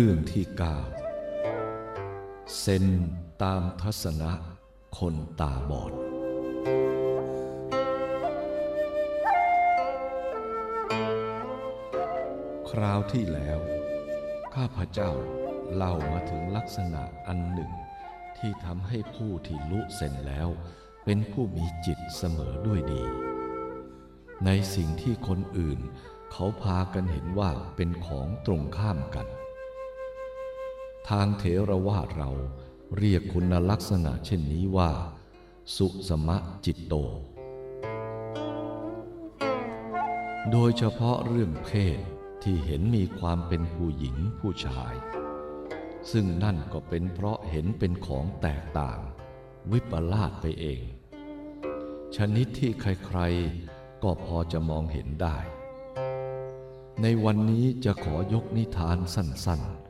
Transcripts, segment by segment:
เรื่องที่เก้าเซนตามทัศนะคนตาบอด คราวที่แล้ว ข้าพเจ้าเล่ามาถึงลักษณะอันหนึ่ง ที่ทำให้ผู้ที่ลุเซนแล้ว เป็นผู้มีจิตเสมอด้วยดี ในสิ่งที่คนอื่น เขาพากันเห็นว่าเป็นของตรงข้ามกัน ทางเถรวาทเราเรียกคุณลักษณะเช่นนี้ว่า สุสมะจิตโต โดยเฉพาะเรื่องเพศที่เห็นมีความเป็นผู้หญิงผู้ชาย ซึ่งนั่นก็เป็นเพราะเห็นเป็นของแตกต่าง วิปลาสไปเอง ชนิดที่ใครๆ ก็พอจะมองเห็นได้ ในวันนี้จะขอยกนิทานสั้นๆ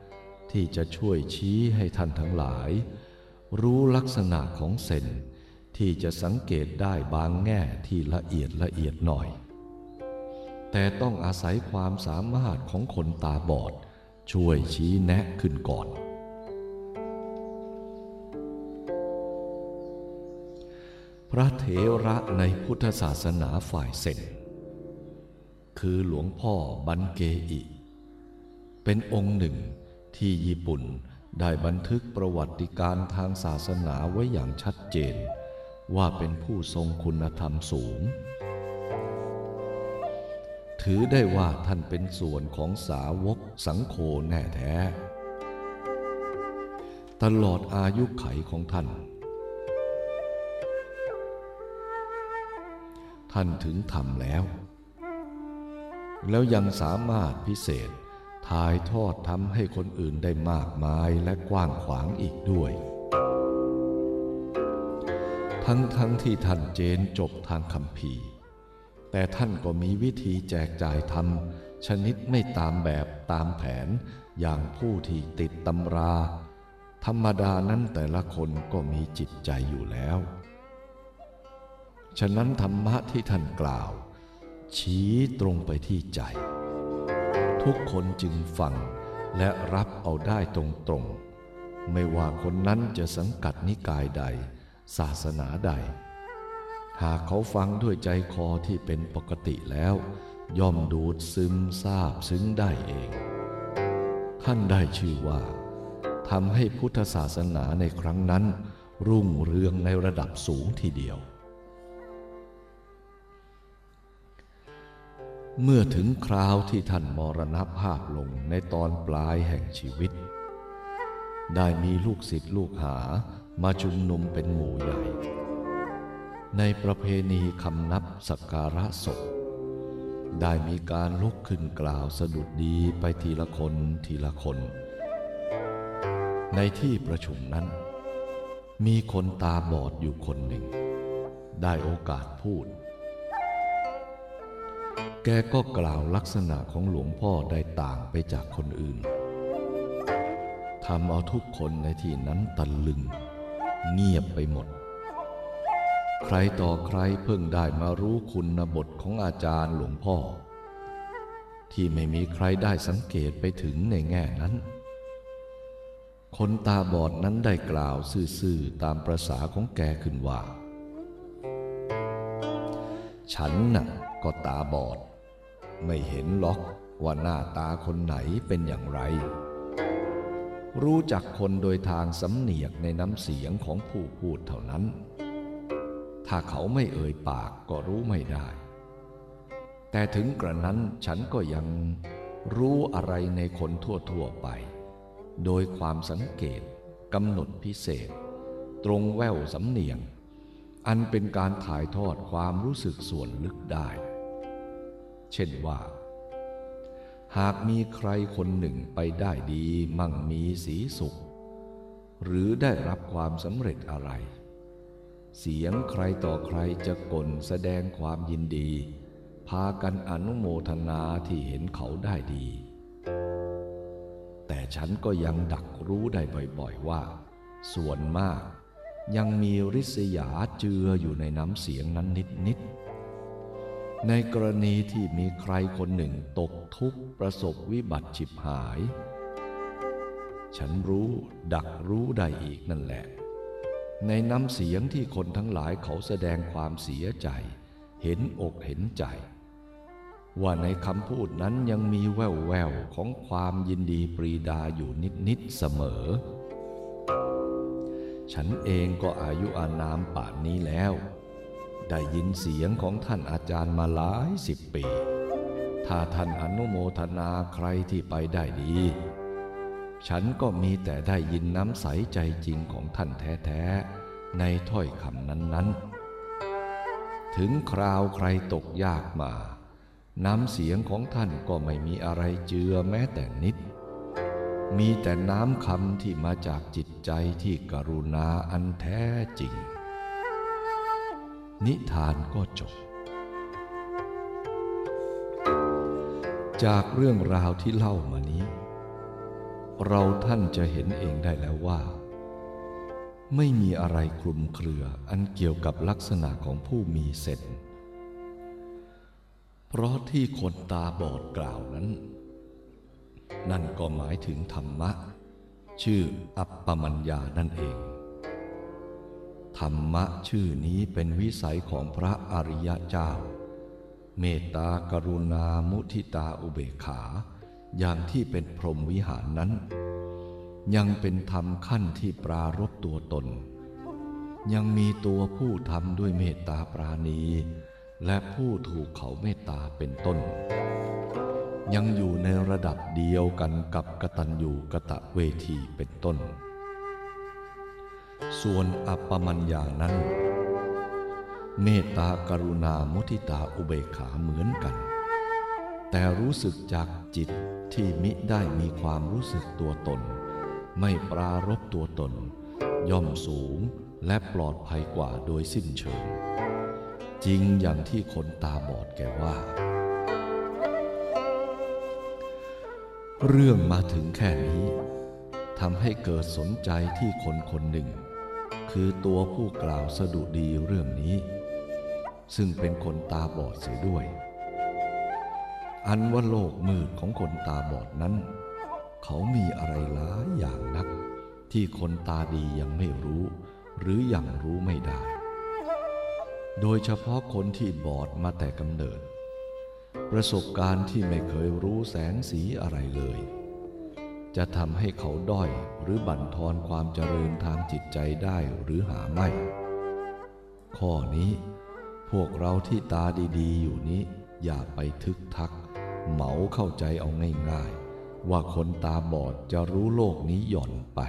ที่จะช่วยชี้ให้ท่านทั้งหลาย รู้ลักษณะของเซนที่จะสังเกตได้บางแง่ที่ละเอียดละเอียดหน่อย แต่ต้องอาศัยความสามารถของคนตาบอด ช่วยชี้แนะขึ้นก่อน พระเถระในพุทธศาสนาฝ่ายเซนคือหลวงพ่อบันเกอิ เป็นองค์หนึ่ง ที่ญี่ปุ่นได้บันทึกประวัติการทางศาสนาไว้อย่างชัดเจน ว่าเป็นผู้ทรงคุณธรรมสูง ถือได้ว่าท่านเป็นส่วนของสาวกสังโฆแน่แท้ ตลอดอายุไขของท่าน ท่านถึงทำแล้ว แล้วยังสามารถพิเศษ ถ่ายทอดทำให้คนอื่นได้มากมายและกว้างขวางอีกด้วย ทั้งทั้งที่ท่านเจนจบทางคำพีแต่ท่านก็มีวิธีแจกจ่ายธรรม ชนิดไม่ตามแบบตามแผนอย่างผู้ที่ติดตำรา ธรรมดานั้นแต่ละคนก็มีจิตใจอยู่แล้ว ฉะนั้นธรรมะที่ท่านกล่าว ชี้ตรงไปที่ใจ ทุกคนจึงฟัง และรับเอาได้ตรงๆ ไม่ว่าคนนั้นจะสังกัดนิกายใด ศาสนาใด หากเขาฟังด้วยใจคอที่เป็นปกติแล้ว ย่อมดูดซึมซาบซึ้งได้เอง ท่านได้ชื่อว่าทำให้พุทธศาสนาในครั้งนั้น รุ่งเรืองในระดับสูงทีเดียว เมื่อถึงคราวที่ท่านมรณภาพลงในตอนปลายแห่งชีวิต ได้มีลูกศิษย์ลูกหามาชุมนุมเป็นหมู่ใหญ่ ในประเพณีคำนับสักการะศพ ได้มีการลุกขึ้นกล่าวสดุดดีไปทีละคนทีละคน ในที่ประชุมนั้น มีคนตาบอดอยู่คนหนึ่ง ได้โอกาสพูด แกก็กล่าวลักษณะของหลวงพ่อได้ต่างไปจากคนอื่นทำเอาทุกคนในที่นั้นตะลึง เงียบไปหมด ใครต่อใครเพิ่งได้มารู้คุณบทของอาจารย์หลวงพ่อ ที่ไม่มีใครได้สังเกตไปถึงในแง่นั้น คนตาบอดนั้นได้กล่าวซื่อๆตามประษาของแกขึ้นว่า ฉันน่ะก็ตาบอด ไม่เห็นล็อกว่าหน้าตาคนไหนเป็นอย่างไร รู้จักคนโดยทางสำเนียกในน้ำเสียงของผู้พูดเท่านั้น ถ้าเขาไม่เอ่ยปากก็รู้ไม่ได้ แต่ถึงกระนั้นฉันก็ยังรู้อะไรในคนทั่วๆไป โดยความสังเกตกำหนดพิเศษ ตรงแววสำเนียง อันเป็นการถ่ายทอดความรู้สึกส่วนลึกได้ เช่นว่า หากมีใครคนหนึ่งไปได้ดีมั่งมีสีสุข หรือได้รับความสำเร็จอะไร เสียงใครต่อใครจะก่นแสดงความยินดี พากันอนุโมทนาที่เห็นเขาได้ดี แต่ฉันก็ยังดักรู้ได้บ่อยๆว่า ส่วนมาก ยังมีริษยาเจืออยู่ในน้ำเสียงนั้นนิดๆ ในกรณีที่มีใครคนหนึ่งตกทุกข์ประสบวิบัติฉิบหาย ฉันรู้ดักรู้ได้อีกนั่นแหละ ในน้ำเสียงที่คนทั้งหลายเขาแสดงความเสียใจ เห็นอกเห็นใจ ว่าในคำพูดนั้นยังมีแววแววของความยินดีปรีดาอยู่นิดนิดเสมอ ฉันเองก็อายุอานามป่านนี้แล้ว ได้ยินเสียงของท่านอาจารย์มาหลายสิบปี ถ้าท่านอนุโมทนาใครที่ไปได้ดี ฉันก็มีแต่ได้ยินน้ำใสใจจริงของท่านแท้ๆ ในถ้อยคำนั้นๆ ถึงคราวใครตกยากมา น้ำเสียงของท่านก็ไม่มีอะไรเจือแม้แต่นิด มีแต่น้ำคำที่มาจากจิตใจที่กรุณาอันแท้จริง นิทานก็จบ จากเรื่องราวที่เล่ามานี้ เราท่านจะเห็นเองได้แล้วว่า ไม่มีอะไรคลุมเครืออันเกี่ยวกับลักษณะของผู้มีเซนเพราะที่คนตาบอดกล่าวนั้น นั่นก็หมายถึงธรรมะ ชื่ออัปปมัญญานั่นเอง ธรรมะชื่อนี้เป็นวิสัยของพระอริยเจ้า เมตตากรุณามุทิตาอุเบกขา อย่างที่เป็นพรหมวิหารนั้น ยังเป็นธรรมขั้นที่ปรารบตัวตน ยังมีตัวผู้ทำด้วยเมตตาปราณี และผู้ถูกเขาเมตตาเป็นต้น ยังอยู่ในระดับเดียวกันกับกตัญญูกะตะเวทีเป็นต้น ส่วนอัปปมัญญานั้น เมตตากรุณามุทิตาอุเบกขาเหมือนกัน แต่รู้สึกจากจิตที่มิได้มีความรู้สึกตัวตน ไม่ปรารบตัวตน ย่อมสูงและปลอดภัยกว่าโดยสิ้นเชิง จริงอย่างที่คนตาบอดแกว่า เรื่องมาถึงแค่นี้ทำให้เกิดสนใจที่คนคนหนึ่ง คือตัวผู้กล่าวสดุดีเรื่องนี้ ซึ่งเป็นคนตาบอดเสียด้วย อันว่าโลกมืดของคนตาบอดนั้น เขามีอะไรหลายอย่างนัก ที่คนตาดียังไม่รู้ หรืออยังรู้ไม่ได้ โดยเฉพาะคนที่บอดมาแต่กำเนิด ประสบการณ์ที่ไม่เคยรู้แสงสีอะไรเลย จะทำให้เขาด้อยหรือบั่นทอนความเจริญทางจิตใจได้หรือหาไม่ ข้อนี้พวกเราที่ตาดีๆ อยู่นี้อย่าไปทึกทัก เหมาเข้าใจเอาง่ายๆ ว่าคนตาบอดจะรู้โลกนี้หย่อนไป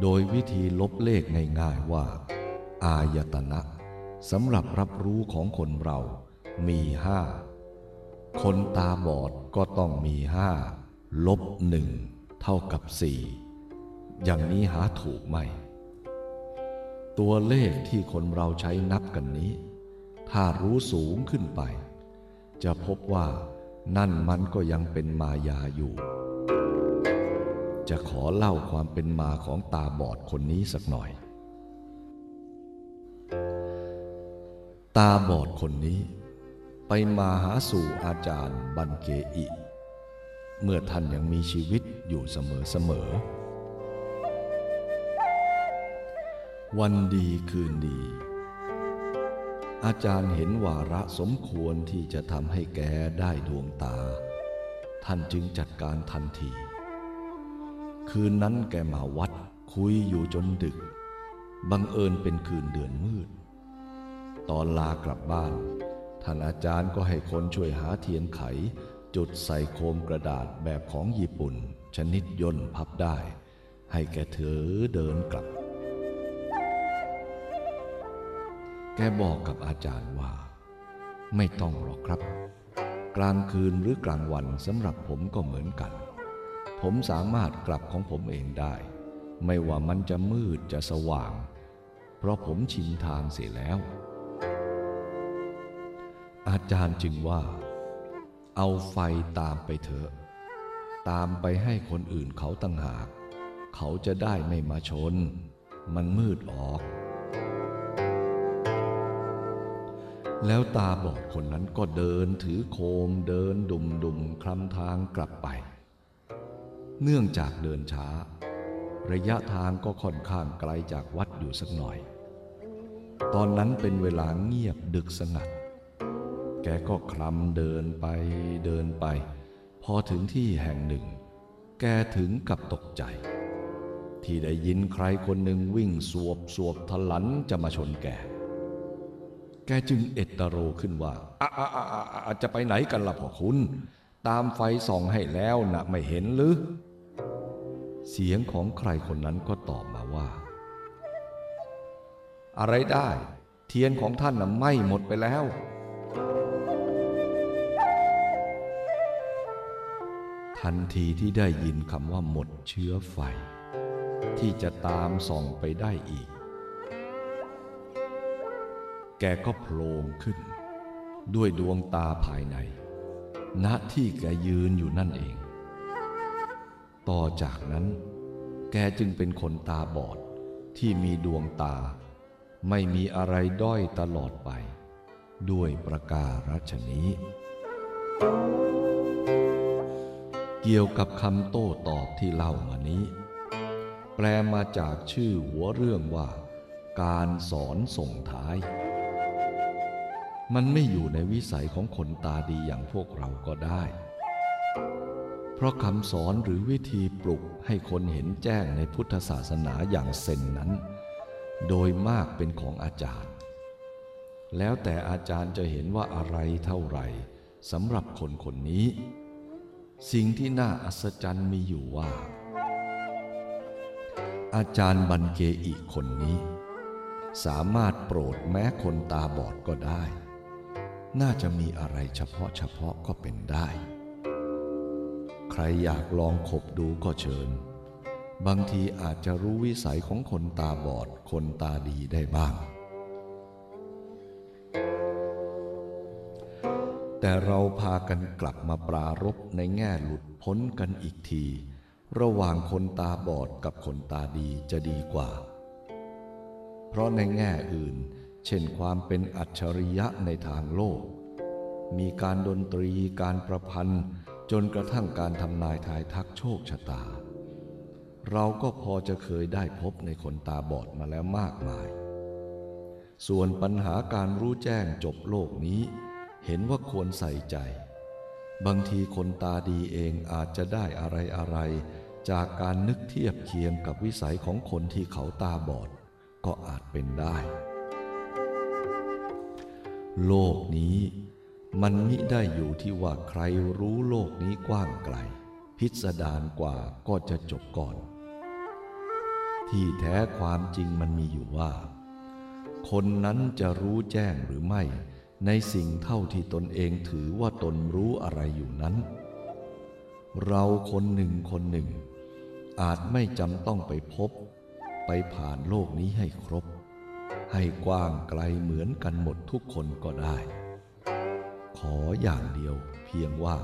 โดยวิธีลบเลขง่ายๆว่า อายตนะสำหรับรับรู้ของคนเรา มีห้า คนตาบอดก็ต้องมีห้าลบหนึ่งเท่ากับสี่อย่างนี้หาถูกไหม ตัวเลขที่คนเราใช้นับกันนี้ ถ้ารู้สูงขึ้นไป จะพบว่านั่นมันก็ยังเป็นมายาอยู่ จะขอเล่าความเป็นมาของตาบอดคนนี้สักหน่อย ตาบอดคนนี้ ไปมาหาสู่อาจารย์บันเกอิ เมื่อท่านยังมีชีวิตอยู่เสมอๆวันดีคืนดี อาจารย์เห็นวาระสมควรที่จะทำให้แกได้ดวงตา ท่านจึงจัดการทันที คืนนั้นแกมาวัดคุยอยู่จนดึก บังเอิญเป็นคืนเดือนมืด ตอนลากลับบ้าน ท่านอาจารย์ก็ให้คนช่วยหาเทียนไข จุดใส่โคมกระดาษแบบของญี่ปุ่น ชนิดย่นพับได้ ให้แกเถือเดินกลับ แกบอกกับอาจารย์ว่า ไม่ต้องหรอกครับ กลางคืนหรือกลางวันสำหรับผมก็เหมือนกัน ผมสามารถกลับของผมเองได้ ไม่ว่ามันจะมืดจะสว่าง เพราะผมชินทางเสียแล้ว อาจารย์จึงว่า เอาไฟตามไปเถอะ ตามไปให้คนอื่นเขาตั้งหาก เขาจะได้ไม่มาชน มันมืดออก แล้วตาบอดคนนั้นก็เดินถือโคมเดินดุมดุมคลำทางกลับไป เนื่องจากเดินช้า ระยะทางก็ค่อนข้างไกลจากวัดอยู่สักหน่อย ตอนนั้นเป็นเวลาเงียบดึกสงัด แกก็คลำเดินไปเดินไป พอถึงที่แห่งหนึ่ง แกถึงกับตกใจ ที่ได้ยินใครคนหนึ่งวิ่งสวบสวบทลันจะมาชนแก แกจึงเอตโรขึ้นว่าอะอะอะอะอะจะไปไหนกันล่ะพ่อคุณ ตามไฟส่องให้แล้วนะไม่เห็นหรือ เสียงของใครคนนั้นก็ตอบมาว่า อะไรได้ เทียนของท่านน่ะไหม้หมดไปแล้ว ทันทีที่ได้ยินคำว่าหมดเชื้อไฟ ที่จะตามส่องไปได้อีก แกก็โผล่ขึ้น ด้วยดวงตาภายใน ณที่แกยืนอยู่นั่นเอง ต่อจากนั้น แกจึงเป็นคนตาบอดที่มีดวงตา ไม่มีอะไรด้อยตลอดไป ด้วยประการฉนี้ เกี่ยวกับคำโต้ตอบที่เล่ามานี้ แปลมาจากชื่อหัวเรื่องว่า การสอนส่งท้าย มันไม่อยู่ในวิสัยของคนตาดีอย่างพวกเราก็ได้ เพราะคำสอนหรือวิธีปลุกให้คนเห็นแจ้งในพุทธศาสนาอย่างเซนนั้น โดยมากเป็นของอาจารย์ แล้วแต่อาจารย์จะเห็นว่าอะไรเท่าไหร่สำหรับคนคนนี้ สิ่งที่น่าอัศจรรย์มีอยู่ว่า อาจารย์บันเกอีกคนนี้ สามารถโปรดแม้คนตาบอดก็ได้ น่าจะมีอะไรเฉพาะเฉพาะก็เป็นได้ ใครอยากลองขบดูก็เชิญ บางทีอาจจะรู้วิสัยของคนตาบอดคนตาดีได้บ้าง แต่เราพากันกลับมาปรารบในแง่หลุดพ้นกันอีกที ระหว่างคนตาบอดกับคนตาดีจะดีกว่า เพราะในแง่อื่น เช่นความเป็นอัจฉริยะในทางโลก มีการดนตรีการประพันธ์ จนกระทั่งการทำนายทายทักโชคชะตา เราก็พอจะเคยได้พบในคนตาบอดมาแล้วมากมาย ส่วนปัญหาการรู้แจ้งจบโลกนี้ เห็นว่าควรใส่ใจ บางทีคนตาดีเองอาจจะได้อะไรอะไร จากการนึกเทียบเคียงกับวิสัยของคนที่เขาตาบอด ก็อาจเป็นได้ โลกนี้มันมิได้อยู่ที่ว่าใครรู้โลกนี้กว้างไกล พิสดารกว่าก็จะจบก่อน ที่แท้ความจริงมันมีอยู่ว่า คนนั้นจะรู้แจ้งหรือไม่ ในสิ่งเท่าที่ตนเองถือว่าตนรู้อะไรอยู่นั้น เราคนหนึ่งคนหนึ่ง อาจไม่จำต้องไปพบ ไปผ่านโลกนี้ให้ครบ ให้กว้างไกลเหมือนกันหมดทุกคนก็ได้ ขออย่างเดียวเพียงว่า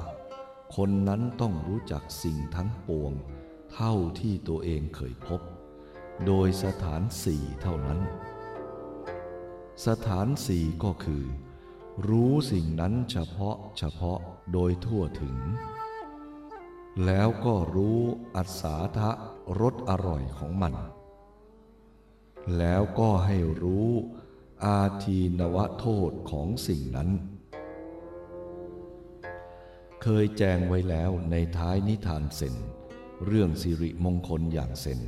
คนนั้นต้องรู้จักสิ่งทั้งปวง เท่าที่ตัวเองเคยพบ โดยสถานสี่เท่านั้น สถานสี่ก็คือ รู้สิ่งนั้นเฉพาะเฉพาะโดยทั่วถึง แล้วก็รู้อัศาทะรสอร่อยของมัน แล้วก็ให้รู้อาทีนวโทษของสิ่งนั้น เคยแจงไว้แล้วในท้ายนิทานเซนเรื่องสิริมงคลอย่างเซน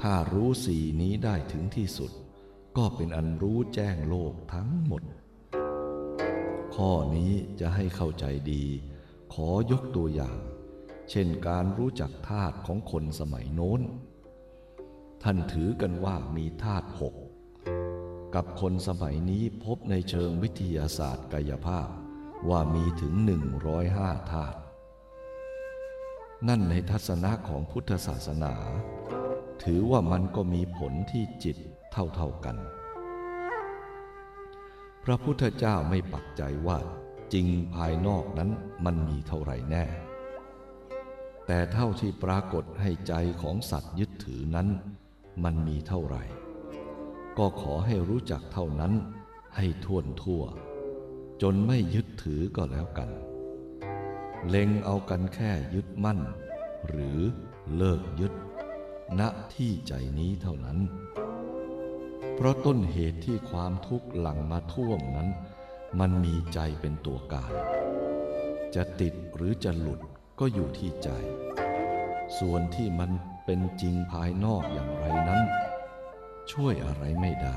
ถ้ารู้สีนี้ได้ถึงที่สุด ก็เป็นอันรู้แจ้งโลกทั้งหมด ข้อนี้จะให้เข้าใจดี ขอยกตัวอย่าง เช่นการรู้จักธาตุของคนสมัยโน้น ท่านถือกันว่ามีธาตุหก กับคนสมัยนี้พบในเชิงวิทยาศาสตร์กายภาพว่ามีถึงหนึ่งร้อยห้าธาตุ นั่นในทัศนะของพุทธศาสนา ถือว่ามันก็มีผลที่จิตเท่าๆกัน พระพุทธเจ้าไม่ปักใจว่าจริงภายนอกนั้นมันมีเท่าไหร่แน่ แต่เท่าที่ปรากฏให้ใจของสัตว์ยึดถือนั้น มันมีเท่าไหร่ ก็ขอให้รู้จักเท่านั้นให้ท่วนทั่ว จนไม่ยึดถือก็แล้วกัน เล็งเอากันแค่ยึดมั่น หรือเลิกยึด ณที่ใจนี้เท่านั้น เพราะต้นเหตุที่ความทุกข์หลั่งมาท่วมนั้น มันมีใจเป็นตัวการ จะติดหรือจะหลุดก็อยู่ที่ใจ ส่วนที่มันเป็นจริงภายนอกอย่างไรนั้น ช่วยอะไรไม่ได้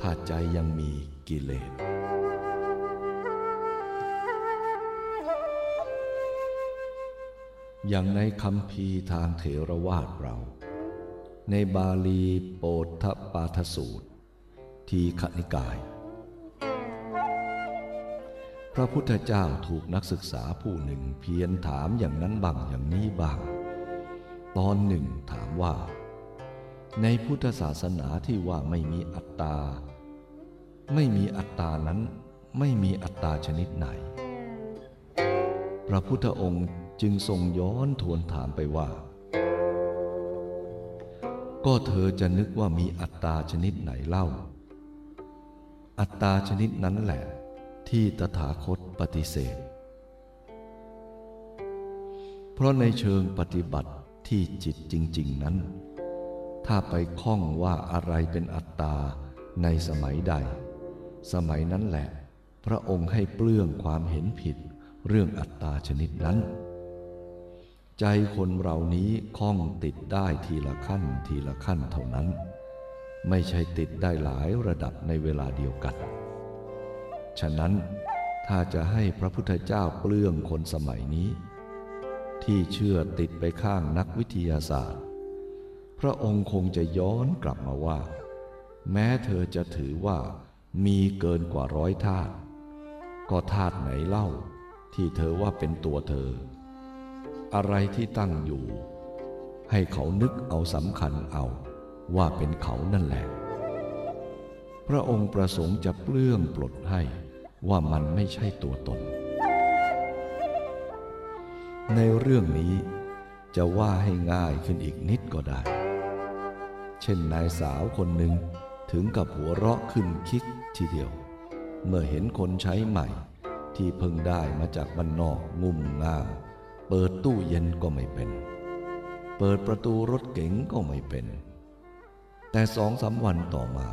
ถ้าใจยังมีกิเลสอย่างในคำพีทางเถรวาทเรา ในบาลีโปทปาทสูตร ทีขณิกาย พระพุทธเจ้าถูกนักศึกษาผู้หนึ่งเพียนถามอย่างนั้นบ้างอย่างนี้บ้าง ตอนหนึ่งถามว่า ในพุทธศาสนาที่ว่าไม่มีอัตตา ไม่มีอัตตานั้นไม่มีอัตตาชนิดไหน พระพุทธองค์จึงทรงย้อนทวนถามไปว่า ก็เธอจะนึกว่ามีอัตตาชนิดไหนเล่า อัตตาชนิดนั้นแหละ ที่ตถาคตปฏิเสธ เพราะในเชิงปฏิบัติที่จิตจริง ๆ นั้น ถ้าไปคล้องว่าอะไรเป็นอัตตาในสมัยใด สมัยนั้นแหละ พระองค์ให้เปลื้องความเห็นผิดเรื่องอัตตาชนิดนั้น ใจคนเรานี้คล้องติดได้ทีละขั้นทีละขั้นเท่านั้น ไม่ใช่ติดได้หลายระดับในเวลาเดียวกัน ฉะนั้นถ้าจะให้พระพุทธเจ้าเปลื้องคนสมัยนี้ ที่เชื่อติดไปข้างนักวิทยาศาสตร์ พระองค์คงจะย้อนกลับมาว่า แม้เธอจะถือว่ามีเกินกว่าร้อยธาตุก็ธาตุไหนเล่า ที่เธอว่าเป็นตัวเธอ อะไรที่ตั้งอยู่ ให้เขานึกเอาสำคัญเอาว่าเป็นเขานั่นแหละ พระองค์ประสงค์จะเปลื้องปลดให้ว่ามันไม่ใช่ตัวตน ในเรื่องนี้จะว่าให้ง่ายขึ้นอีกนิดก็ได้ เช่นนายสาวคนหนึ่งถึงกับหัวเราะขึ้นคิกทีเดียว เมื่อเห็นคนใช้ใหม่ที่เพิ่งได้มาจากบ้านนอกงุ่มง่าม ปิดตู้เย็นก็ไม่เป็น เปิดประตูรถเก๋งก็ไม่เป็น แต่สองสาวันต่อมา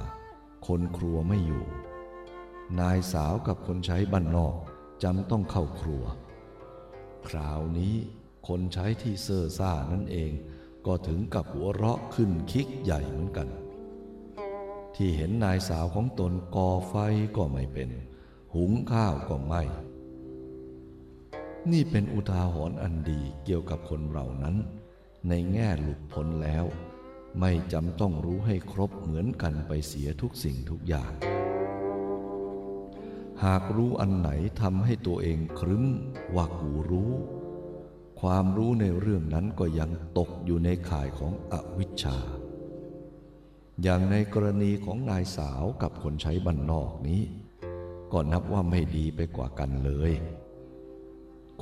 คนครัวไม่อยู่ นายสาวกับคนใช้บ้านนอกจำต้องเข้าครัว คราวนี้คนใช้ที่เซ่อซ่านั่นเอง ก็ถึงกับหัวเราะขึ้นคิกใหญ่เหมือนกัน ที่เห็นนายสาวของตนก่อไฟก็ไม่เป็น หุงข้าวก็ไม่ นี่เป็นอุทาหรณ์อันดีเกี่ยวกับคนเรานั้น ในแง่หลุดพ้นแล้ว ไม่จำต้องรู้ให้ครบเหมือนกันไปเสียทุกสิ่งทุกอย่าง หากรู้อันไหนทำให้ตัวเองครึ้มว่ากูรู้ ความรู้ในเรื่องนั้นก็ยังตกอยู่ในข่ายของอวิชชา อย่างในกรณีของนายสาวกับคนใช้บ้านนอกนี้ ก็นับว่าไม่ดีไปกว่ากันเลย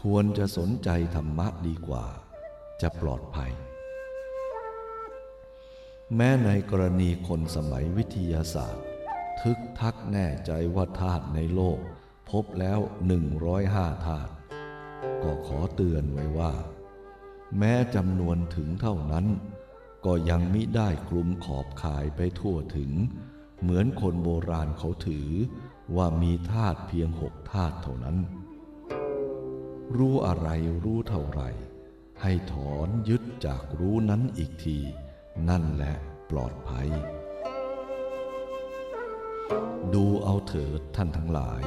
ควรจะสนใจธรรมะดีกว่า จะปลอดภัย แม้ในกรณีคนสมัยวิทยาศาสตร์ ทึกทักแน่ใจว่าธาตุในโลก พบแล้วหนึ่งร้อยห้าธาตุก็ขอเตือนไว้ว่า แม้จำนวนถึงเท่านั้น ก็ยังมิได้กลุ่มขอบข่ายไปทั่วถึง เหมือนคนโบราณเขาถือว่ามีธาตุเพียงหกธาตุเท่านั้น รู้อะไรรู้เท่าไหรให้ถอนยึดจากรู้นั้นอีกที นั่นแหละปลอดภัย ดูเอาเถิดท่านทั้งหลาย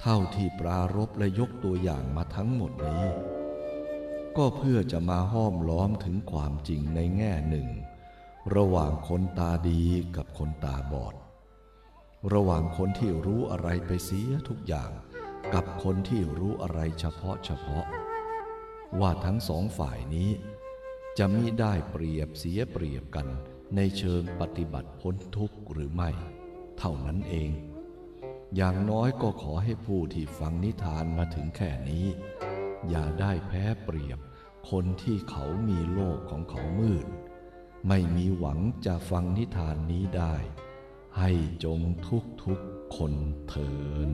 เท่าที่ปรารบและยกตัวอย่างมาทั้งหมดนี้ ก็เพื่อจะมาห้อมล้อมถึงความจริงในแง่หนึ่ง ระหว่างคนตาดีกับคนตาบอด ระหว่างคนที่รู้อะไรไปเสียทุกอย่าง กับคนที่รู้อะไรเฉพาะเฉพาะ ว่าทั้งสองฝ่ายนี้ จะมิได้เปรียบเสียเปรียบกันในเชิงปฏิบัติพ้นทุกข์หรือไม่ เท่านั้นเอง อย่างน้อยก็ขอให้ผู้ที่ฟังนิทานมาถึงแค่นี้ อย่าได้แพ้เปรียบ คนที่เขามีโลกของเขามืด ไม่มีหวังจะฟังนิทานนี้ได้ ให้จงทุกทุกคนเถิน